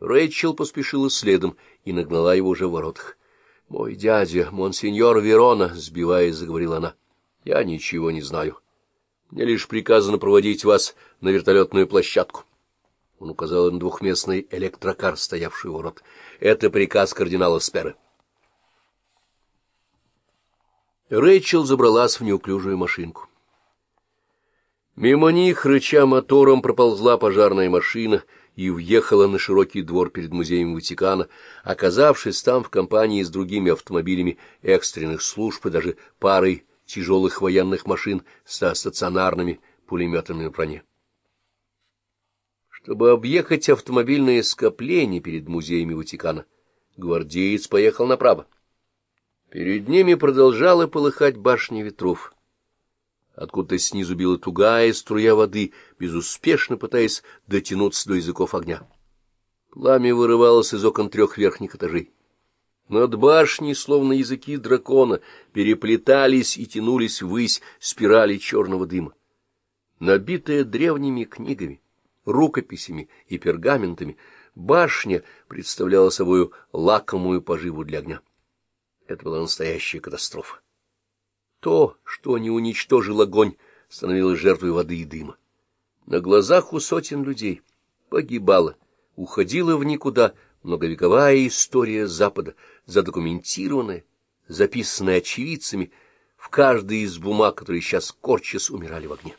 Рэйчел поспешила следом и нагнала его уже в воротах. — Мой дядя, монсеньор Верона, — сбиваясь, заговорила она, — я ничего не знаю. Мне лишь приказано проводить вас на вертолетную площадку. Он указал на двухместный электрокар, стоявший у ворот. Это приказ кардинала Сперы. Рэйчел забралась в неуклюжую машинку. Мимо них, рыча мотором, проползла пожарная машина и въехала на широкий двор перед музеем Ватикана, оказавшись там в компании с другими автомобилями экстренных служб и даже парой тяжелых военных машин со стационарными пулеметами на броне. Чтобы объехать автомобильное скопление перед музеями Ватикана, гвардеец поехал направо. Перед ними продолжала полыхать башня ветров. Откуда-то снизу била тугая струя воды, безуспешно пытаясь дотянуться до языков огня. Пламя вырывалось из окон трех верхних этажей. Над башней, словно языки дракона, переплетались и тянулись ввысь спирали черного дыма. Набитая древними книгами, рукописями и пергаментами, башня представляла собою лакомую поживу для огня. Это была настоящая катастрофа. То, что не уничтожил огонь, становилось жертвой воды и дыма. На глазах у сотен людей погибала, уходила в никуда многовековая история Запада, задокументированная, записанная очевидцами в каждой из бумаг, которые сейчас корчась умирали в огне.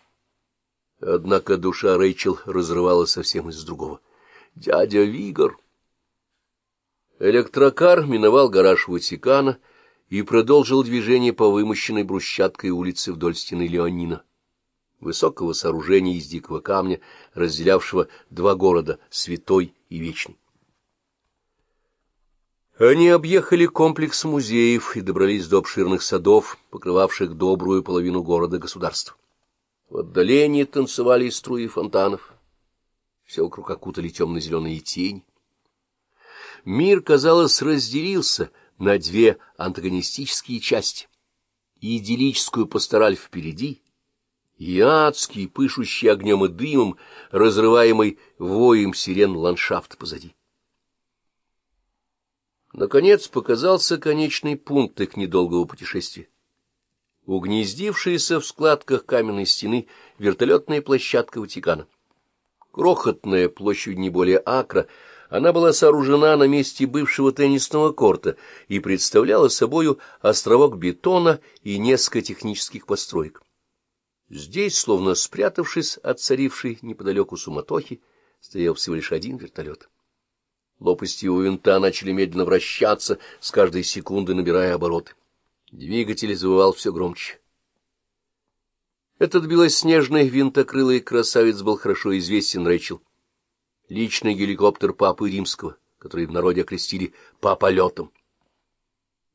Однако душа Рэйчел разрывалась совсем из другого. «Дядя Вигор!» Электрокар миновал гараж Ватикана и продолжил движение по вымощенной брусчаткой улице вдоль стены Леонина, высокого сооружения из дикого камня, разделявшего два города — Святой и Вечный. Они объехали комплекс музеев и добрались до обширных садов, покрывавших добрую половину города-государства. В отдалении танцевали струи фонтанов. Все вокруг окутали темно-зеленые тени. Мир, казалось, разделился на две антагонистические части. Идиллическую пастораль впереди и адский, пышущий огнем и дымом, разрываемый воем сирен ландшафт позади. Наконец показался конечный пункт их недолгого путешествия. Угнездившаяся в складках каменной стены вертолетная площадка Ватикана. Крохотная площадь не более акра, она была сооружена на месте бывшего теннисного корта и представляла собою островок бетона и несколько технических построек. Здесь, словно спрятавшись от царившей неподалеку суматохи, стоял всего лишь один вертолет. Лопасти его винта начали медленно вращаться, с каждой секунды набирая обороты. Двигатель завывал все громче. Этот белоснежный винтокрылый красавец был хорошо известен Рэйчел личный геликоптер Папы Римского, который в народе окрестили «паполетом».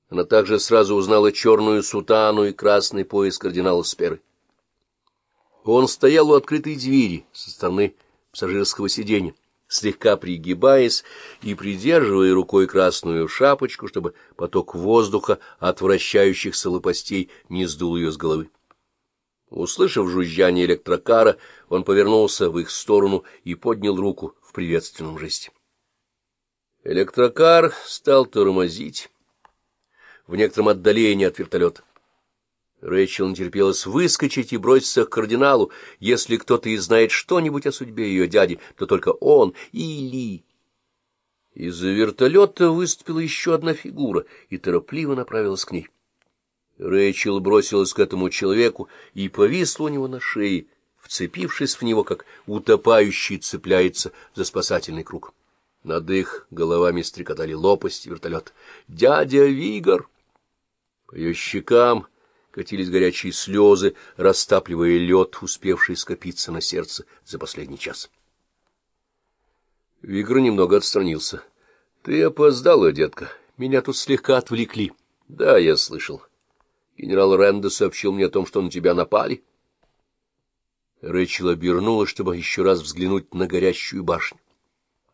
Она также сразу узнала черную сутану и красный пояс кардинала Сперы. Он стоял у открытой двери со стороны пассажирского сиденья, слегка пригибаясь и придерживая рукой красную шапочку, чтобы поток воздуха от вращающихся лопастей не сдул ее с головы. Услышав жужжание электрокара, он повернулся в их сторону и поднял руку приветственном жесте. Электрокар стал тормозить в некотором отдалении от вертолета. Рэйчел нетерпелась выскочить и броситься к кардиналу. Если кто-то и знает что-нибудь о судьбе ее дяди, то только он или... Из-за вертолета выступила еще одна фигура и торопливо направилась к ней. Рэйчел бросилась к этому человеку и повисла у него на шее, вцепившись в него, как утопающий цепляется за спасательный круг. Над их головами стрекотали лопасти вертолет. «Дядя Вигор!» По ее щекам катились горячие слезы, растапливая лед, успевший скопиться на сердце за последний час. Вигр немного отстранился. — Ты опоздала, детка. Меня тут слегка отвлекли. — Да, я слышал. Генерал Ренда сообщил мне о том, что на тебя напали. — Рэчел обернулась, чтобы еще раз взглянуть на горящую башню.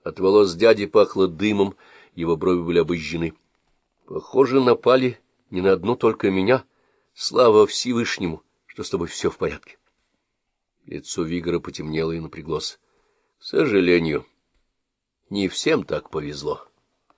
От волос дяди пахло дымом, его брови были обожжены. Похоже, напали не на одну только меня. Слава Всевышнему, что с тобой все в порядке. Лицо Вигора потемнело и напряглось. — К сожалению. Не всем так повезло.